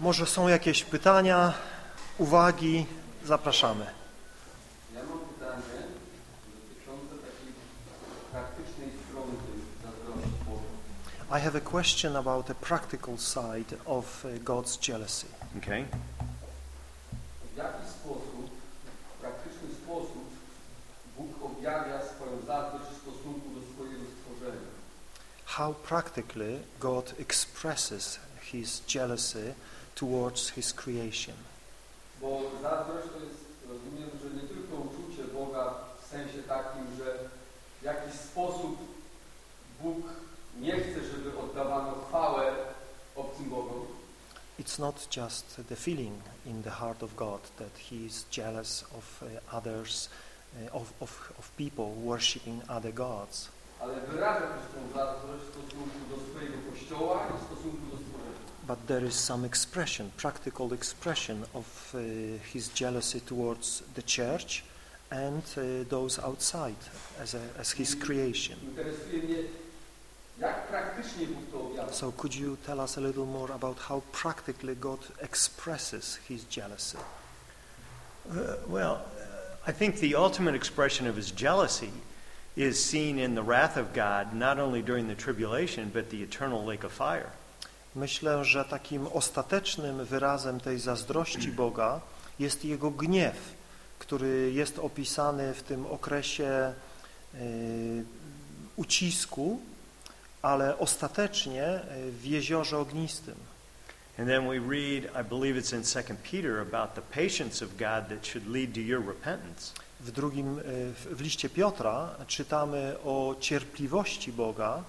Może są jakieś pytania, uwagi? Zapraszamy. Ja mam pytanie dotyczące takiej praktycznej strony zazdrości Boga. I have a question about the practical side of uh, God's jealousy. Okay? W jaki sposób, w praktyczny sposób Bóg objawia swoją zazdrość w stosunku do swojego stworzenia? How practically God expresses his jealousy towards his creation. Bo to jest, rozumiem, że nie tylko uczucie Boga w sensie takim, że w jakiś sposób Bóg nie chce, żeby oddawano chwałę obcym Bogom, It's not just the feeling in the heart of God that he is jealous of uh, others, uh, of, of, of people worshipping other gods, ale wyraża też tą zazdrość w stosunku do swojego Kościoła i w stosunku do stworzenia. But there is some expression, practical expression of uh, his jealousy towards the church and uh, those outside as, a, as his creation. So could you tell us a little more about how practically God expresses his jealousy? Uh, well, uh, I think the ultimate expression of his jealousy is seen in the wrath of God, not only during the tribulation, but the eternal lake of fire. Myślę, że takim ostatecznym wyrazem tej zazdrości Boga jest Jego gniew, który jest opisany w tym okresie y, ucisku, ale ostatecznie y, w jeziorze ognistym. And then we read, I believe it's in 2 Peter, about the patience of God that should lead to your repentance. W drugim, y, w w liście Piotra czytamy o cierpliwości Boga,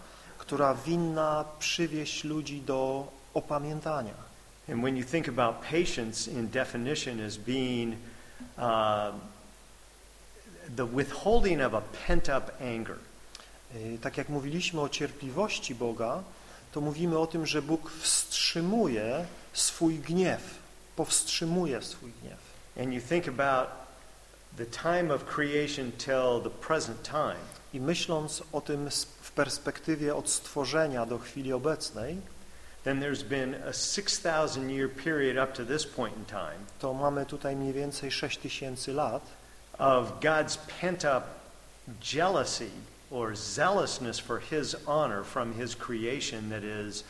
która winna przywieść ludzi do opamiętania. And when you think about patience in definition as being uh, the withholding of a pent up anger, Y, Tak jak mówiliśmy o cierpliwości Boga, to mówimy o tym, że Bóg wstrzymuje swój gniew, powstrzymuje swój gniew. and you think about the time of creation till the present time, I myśląc o tym w perspektywie od stworzenia do chwili obecnej, then there's been a 6,000 year period up to this point in time to mamy tutaj mniej więcej 6 tysięcy lat of God's pent up jealousy or zealousness for His honor from His creation that is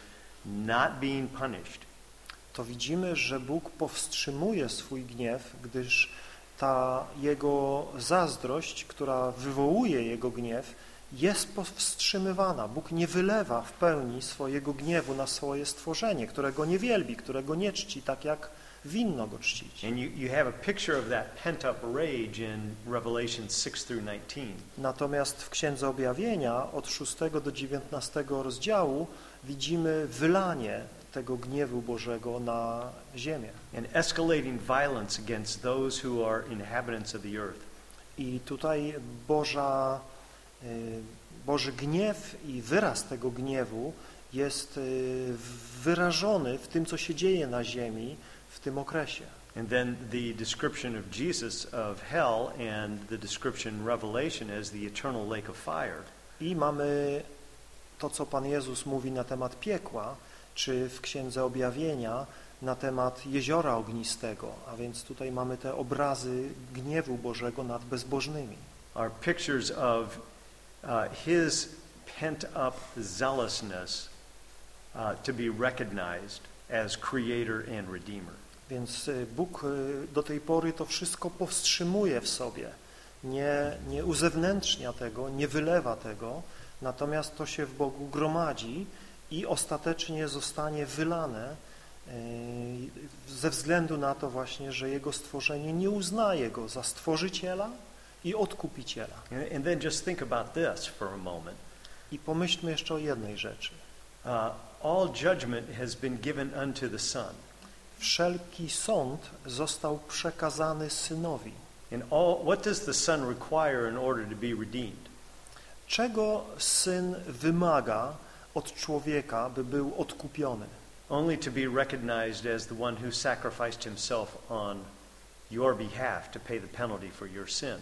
not being punished. to widzimy, że Bóg powstrzymuje swój gniew, gdyż ta Jego zazdrość, która wywołuje Jego gniew, jest powstrzymywana. Bóg nie wylewa w pełni swojego gniewu na swoje stworzenie, którego nie wielbi, którego nie czci tak, jak winno go czcić. And you, you have a picture of that pent up rage in Revelation 6 through 19. Natomiast w Księdze Objawienia od 6 do 19 rozdziału widzimy wylanie tego gniewu Bożego na ziemię. and escalating violence against those who are inhabitants of the earth. I tutaj Boża, y, Boży gniew i wyraz tego gniewu jest y, wyrażony w tym, co się dzieje na ziemi w tym okresie. And then the description of Jesus of hell and the description Revelation as the eternal lake of fire. I mamy to, co Pan Jezus mówi na temat piekła, czy w Księdze Objawienia na temat jeziora ognistego, a więc tutaj mamy te obrazy gniewu Bożego nad bezbożnymi. Are pictures of uh, his pent up zealousness uh, to be recognized as creator and redeemer. Więc y, Bóg y, do tej pory to wszystko powstrzymuje w sobie, nie, nie uzewnętrznia tego, nie wylewa tego, natomiast to się w Bogu gromadzi i ostatecznie zostanie wylane y, ze względu na to właśnie, że Jego stworzenie nie uznaje Go za Stworzyciela i Odkupiciela. And then just think about this for a moment. I pomyślmy jeszcze o jednej rzeczy. Uh, all judgment has been given unto the Son. Wszelki sąd został przekazany Synowi. And all, what does the Son require in order to be redeemed? Czego Syn wymaga od człowieka, by był odkupiony? Only to be recognized as the one who sacrificed himself on your behalf to pay the penalty for your sin.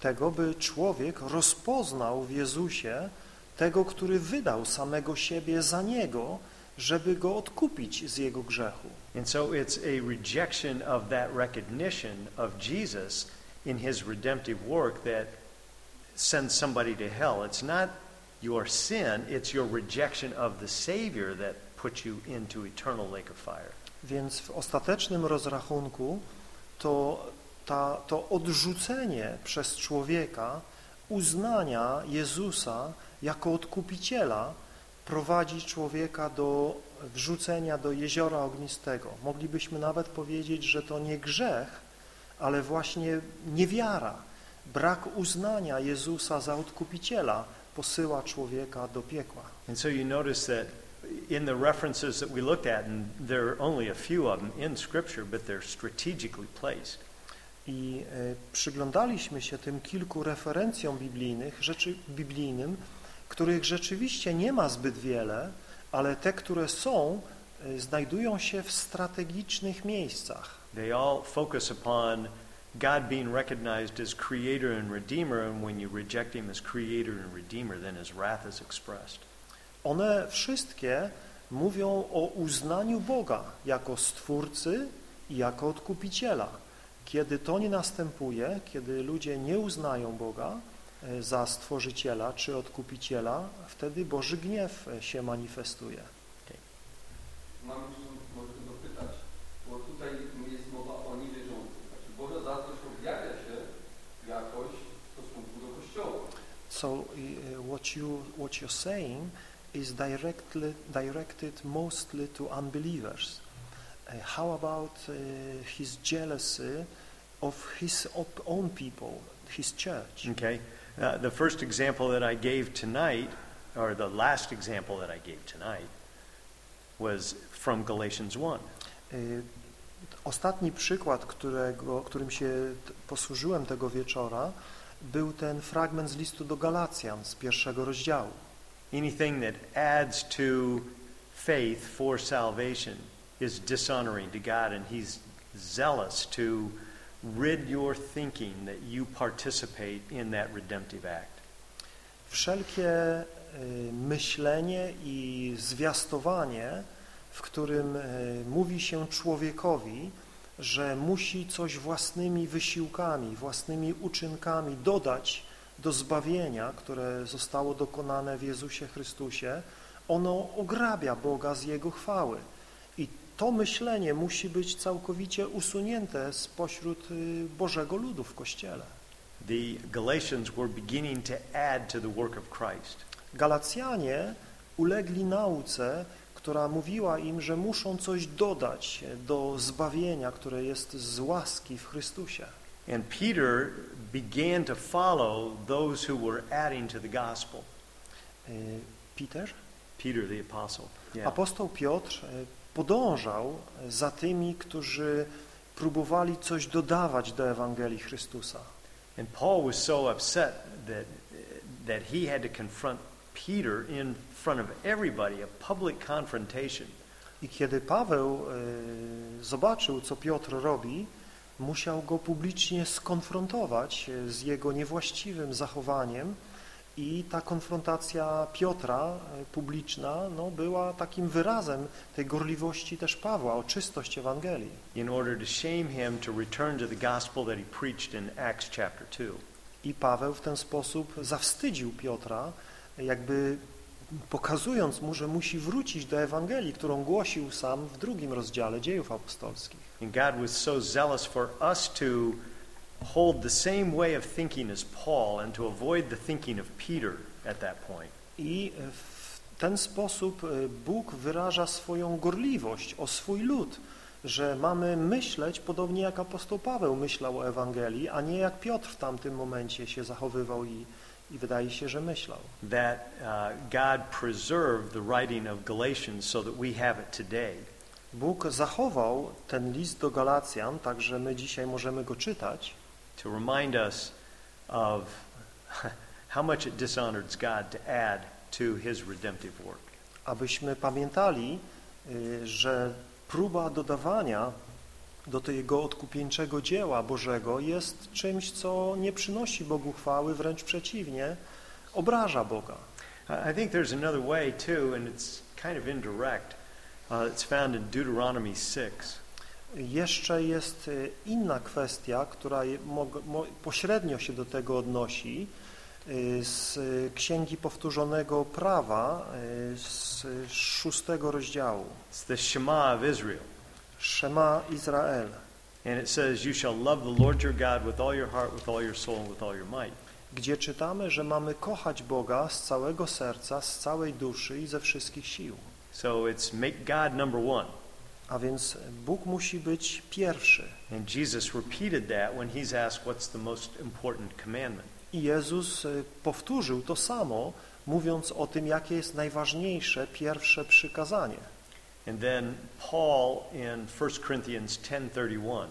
Tego, by człowiek rozpoznał w Jezusie tego, który wydał samego siebie za Niego, żeby go odkupić z Jego grzechu. And so it's a rejection of that recognition of Jesus in his redemptive work that sends somebody to hell. It's not your sin, it's your rejection of the Savior that puts you into eternal lake of fire. Więc w ostatecznym rozrachunku to, ta, to odrzucenie przez człowieka uznania Jezusa jako odkupiciela prowadzi człowieka do wrzucenia do jeziora ognistego. Moglibyśmy nawet powiedzieć, że to nie grzech, ale właśnie niewiara, brak uznania Jezusa za odkupiciela posyła człowieka do piekła. And so you notice that in the references that we looked at, and there are only a few of them in Scripture, but they're strategically placed. I e, przyglądaliśmy się tym kilku referencjom biblijnych, rzeczy biblijnym, których rzeczywiście nie ma zbyt wiele, ale te, które są, e, znajdują się w strategicznych miejscach. They all focus upon God being recognized as creator and redeemer, and when you reject him as creator and redeemer, then his wrath is expressed. One wszystkie mówią o uznaniu Boga jako Stwórcy i jako Odkupiciela. Kiedy to nie następuje, kiedy ludzie nie uznają Boga e, za Stworzyciela czy Odkupiciela, wtedy Boży gniew e, się manifestuje. Mam jeszcze może tylko pytać, bo tutaj jest mowa o niewierzących. Znaczy Boża zazdrość objawia się jakoś w stosunku do Kościoła. So uh, what you what you're saying is directly directed mostly to unbelievers. Uh, how about uh, his jealousy of his own people, his church? Okay? Uh, the first example that I gave tonight, or the last example that I gave tonight, was from Galatians 1. Y, Ostatni przykład, którego, którym się posłużyłem tego wieczora, był ten fragment z listu do Galacjan z pierwszego rozdziału. Anything that adds to faith for salvation is dishonoring to God, and He's zealous to rid your thinking that you participate in that redemptive act. Wszelkie y, myślenie i zwiastowanie, w którym y, mówi się człowiekowi, że musi coś własnymi wysiłkami, własnymi uczynkami dodać do zbawienia, które zostało dokonane w Jezusie Chrystusie, ono ograbia Boga z Jego chwały. I to myślenie musi być całkowicie usunięte spośród y, Bożego ludu w Kościele. The Galatians were beginning to add to the work of Christ. Galacjanie ulegli nauce, która mówiła im, że muszą coś dodać do zbawienia, które jest z łaski w Chrystusie. And Peter began to follow those who were adding to the gospel. Y, Peter? Peter the apostle. Yeah. Apostoł Piotr y, podążał za tymi, którzy próbowali coś dodawać do Ewangelii Chrystusa. And Paul was so upset that, that he had to confront Peter in front of everybody, a public confrontation. I kiedy Paweł y, zobaczył, co Piotr robi, musiał go publicznie skonfrontować y, z jego niewłaściwym zachowaniem i ta konfrontacja Piotra y, publiczna no, była takim wyrazem tej gorliwości też Pawła o czystość Ewangelii. in order to shame him to return to the gospel that he preached in Acts chapter 2. I Paweł w ten sposób zawstydził Piotra, jakby pokazując mu, że musi wrócić do Ewangelii, którą głosił sam w drugim rozdziale dziejów apostolskich. And God was so zealous for us to hold the same way of thinking as Paul and to avoid the thinking of Peter at that point. I w ten sposób e, Bóg wyraża swoją gorliwość o swój lud, że mamy myśleć podobnie jak apostoł Paweł myślał o Ewangelii, a nie jak Piotr w tamtym momencie się zachowywał i, i wydaje się, że myślał. That uh, God preserved the writing of Galatians so that we have it today. Bóg zachował ten list do Galacjan, także my dzisiaj możemy go czytać, to remind us of how much it dishonored God to add to his redemptive work. abyśmy pamiętali, y, że próba dodawania do tego odkupieńczego dzieła Bożego jest czymś, co nie przynosi Bogu chwały, wręcz przeciwnie, obraża Boga. I think there's another way too, and it's kind of indirect. Uh, it's found in Deuteronomy 6. Jeszcze jest y, inna kwestia, która pośrednio się do tego odnosi y, z y, Księgi Powtórzonego Prawa z szóstego rozdziału. It's the Shema of Israel. Szema Izrael. And it says, You shall love the Lord your God with all your heart, with all your soul, and with all your might. gdzie czytamy, że mamy kochać Boga z całego serca, z całej duszy i ze wszystkich sił. So it's make God number one. A więc Bóg musi być pierwszy. And Jesus repeated that when he's asked what's the most important commandment. I Jezus y, powtórzył to samo, mówiąc o tym, jakie jest najważniejsze pierwsze przykazanie. And then Paul in 1 Corinthians 10:31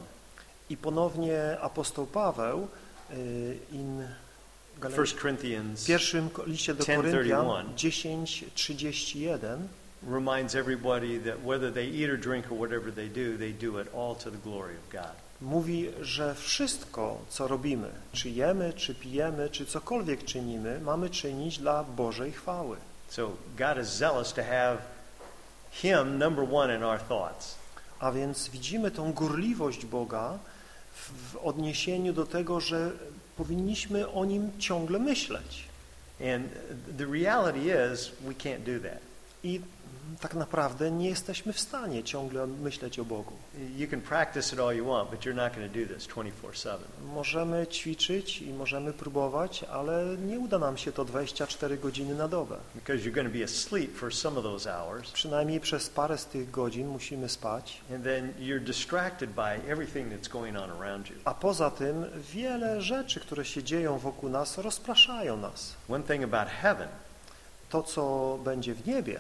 I ponownie apostoł Paweł y, in Gale- 1 Corinthians pierwszym liście do 10:31. Koryntian 10:31 reminds everybody that whether they eat or drink or whatever they do, they do it all to the glory of God. mówi, że wszystko, co robimy, czy jemy, czy pijemy, czy cokolwiek czynimy, mamy czynić dla Bożej chwały. So God is zealous to have him number one in our thoughts. A więc widzimy tą gorliwość Boga w, w odniesieniu do tego, że powinniśmy o Nim ciągle myśleć. And the reality is we can't do that. I tak naprawdę nie jesteśmy w stanie ciągle myśleć o Bogu. You can practice it all you want, but you're not going to do this 24/7. Możemy ćwiczyć i możemy próbować, ale nie uda nam się to 24 godziny na dobę. Because you're going to be asleep for some of those hours, Przynajmniej przez parę z tych godzin musimy spać. and then you're distracted by everything that's going on around you. A poza tym wiele rzeczy, które się dzieją wokół nas, rozpraszają nas. One thing about heaven, To, co będzie w niebie,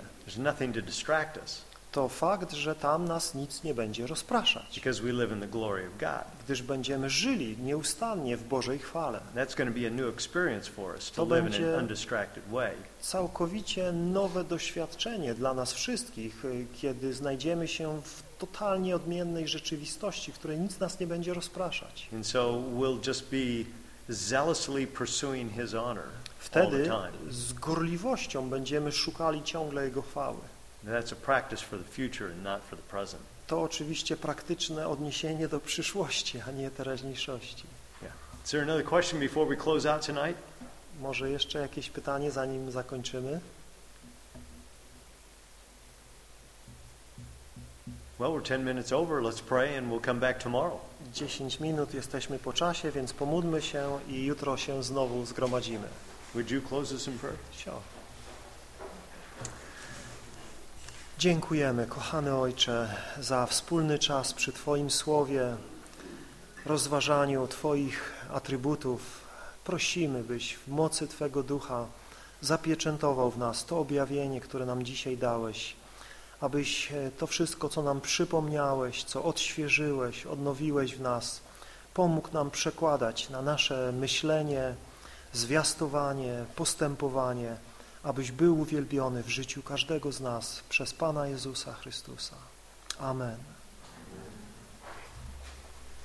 to fakt, że tam nas nic nie będzie rozpraszać, because we live in the glory of God. gdyż będziemy żyli nieustannie w Bożej chwale. That's going to be a new experience for us to To live in będzie- an undistracted way. Całkowicie nowe doświadczenie dla nas wszystkich, y, kiedy znajdziemy się w totalnie odmiennej rzeczywistości, w której nic nas nie będzie rozpraszać. And so we'll just be zealously pursuing His honor Wtedy z gorliwością będziemy szukali ciągle Jego chwały. That's a practice for the future and not for the present. To oczywiście praktyczne odniesienie do przyszłości, a nie teraźniejszości. Is there another question before we close out tonight? Może jeszcze jakieś pytanie, zanim zakończymy? Well, we're 10 minutes over. Let's pray and we'll come back tomorrow. 10 minut jesteśmy po czasie, więc pomódlmy się i jutro się znowu zgromadzimy. Would you close us in prayer? Sio. Dziękujemy, kochany Ojcze, za wspólny czas przy Twoim Słowie, rozważaniu Twoich atrybutów. Prosimy, byś w mocy Twego Ducha zapieczętował w nas to objawienie, które nam dzisiaj dałeś, abyś e, to wszystko, co nam przypomniałeś, co odświeżyłeś, odnowiłeś w nas, pomógł nam przekładać na nasze myślenie, zwiastowanie, postępowanie, abyś był uwielbiony w życiu każdego z nas przez Pana Jezusa Chrystusa. Amen.